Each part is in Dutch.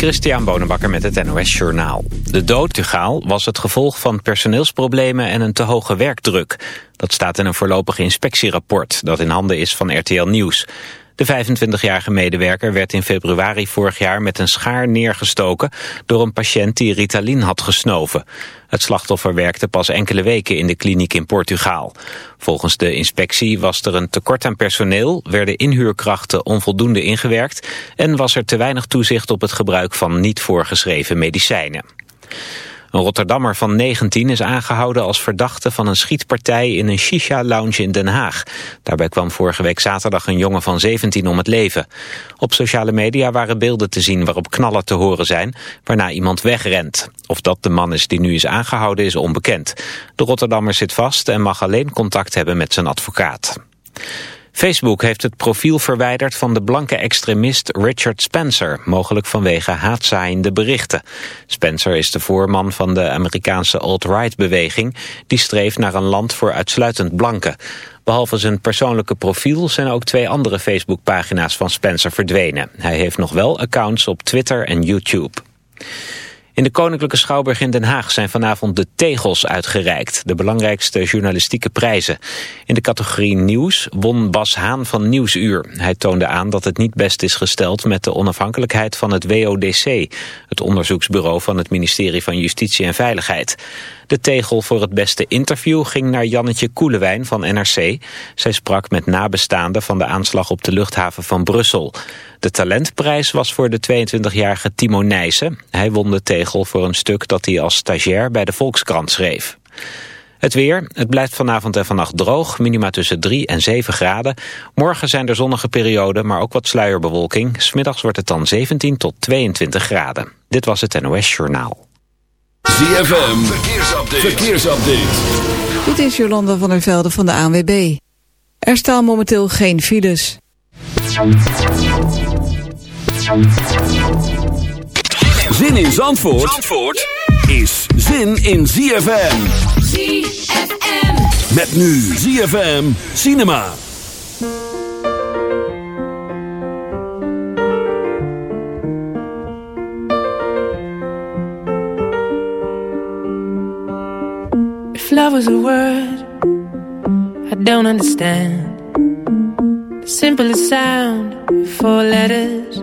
Christian Bonenbakker met het NOS Journaal. De dood Tugaal was het gevolg van personeelsproblemen en een te hoge werkdruk. Dat staat in een voorlopig inspectierapport dat in handen is van RTL Nieuws. De 25-jarige medewerker werd in februari vorig jaar met een schaar neergestoken door een patiënt die Ritalin had gesnoven. Het slachtoffer werkte pas enkele weken in de kliniek in Portugaal. Volgens de inspectie was er een tekort aan personeel, werden inhuurkrachten onvoldoende ingewerkt en was er te weinig toezicht op het gebruik van niet voorgeschreven medicijnen. Een Rotterdammer van 19 is aangehouden als verdachte van een schietpartij in een shisha-lounge in Den Haag. Daarbij kwam vorige week zaterdag een jongen van 17 om het leven. Op sociale media waren beelden te zien waarop knallen te horen zijn, waarna iemand wegrent. Of dat de man is die nu is aangehouden is onbekend. De Rotterdammer zit vast en mag alleen contact hebben met zijn advocaat. Facebook heeft het profiel verwijderd van de blanke extremist Richard Spencer, mogelijk vanwege haatzaaiende berichten. Spencer is de voorman van de Amerikaanse alt-right-beweging, die streeft naar een land voor uitsluitend blanken. Behalve zijn persoonlijke profiel zijn ook twee andere Facebook-pagina's van Spencer verdwenen. Hij heeft nog wel accounts op Twitter en YouTube. In de Koninklijke Schouwburg in Den Haag zijn vanavond de Tegels uitgereikt. De belangrijkste journalistieke prijzen. In de categorie Nieuws won Bas Haan van Nieuwsuur. Hij toonde aan dat het niet best is gesteld met de onafhankelijkheid van het WODC. Het onderzoeksbureau van het ministerie van Justitie en Veiligheid. De tegel voor het beste interview ging naar Jannetje Koelewijn van NRC. Zij sprak met nabestaanden van de aanslag op de luchthaven van Brussel. De talentprijs was voor de 22-jarige Timo Nijssen. Hij won de tegel voor een stuk dat hij als stagiair bij de Volkskrant schreef. Het weer, het blijft vanavond en vannacht droog, minima tussen 3 en 7 graden. Morgen zijn er zonnige perioden, maar ook wat sluierbewolking. Smiddags wordt het dan 17 tot 22 graden. Dit was het NOS Journaal. ZFM, verkeersupdate. verkeersupdate. Dit is Jolanda van der Velde van de ANWB. Er staan momenteel geen files. Zin in Zandvoort, Zandvoort is zin in ZFM. ZFM. Met nu ZFM Cinema. If love was a word I don't understand The simplest sound Four letters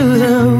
to the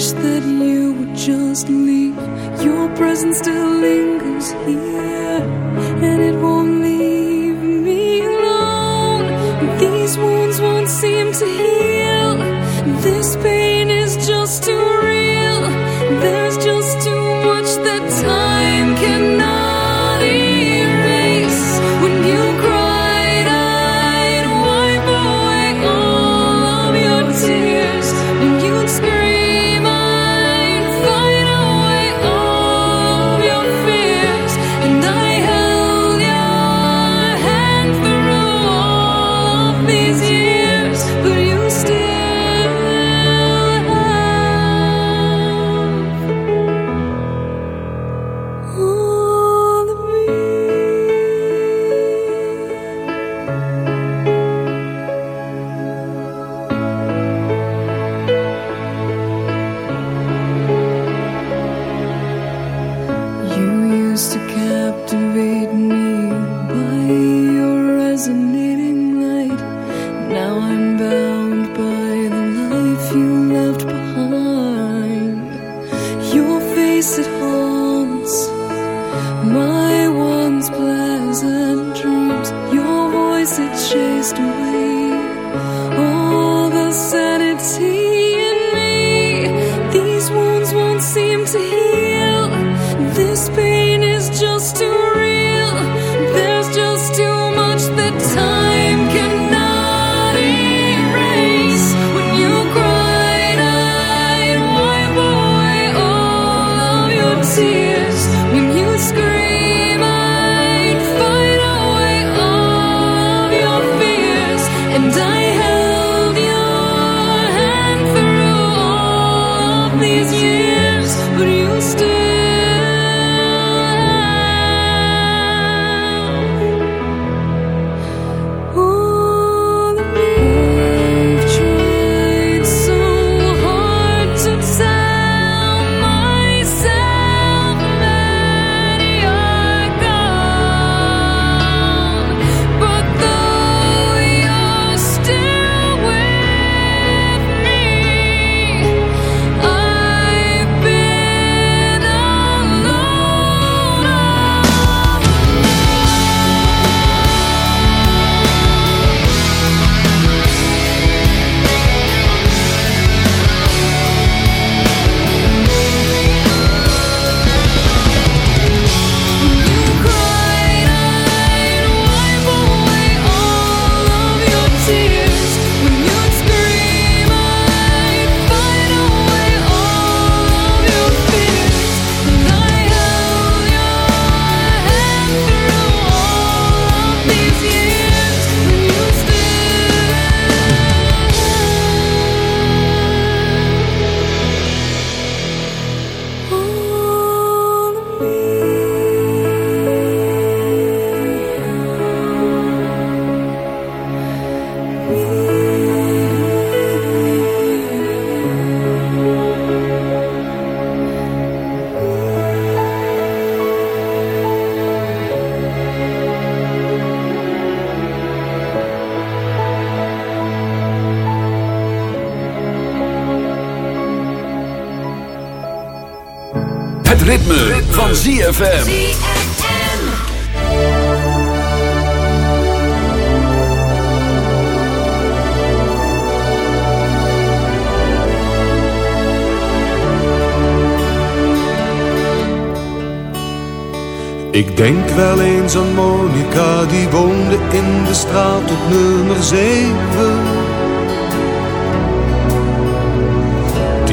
wish that you would just leave. Your presence still lingers here, and it won't leave me alone. These wounds won't seem to heal. Ritme, van ZFM. Ik denk wel eens aan Monica, die woonde in de straat op nummer 7.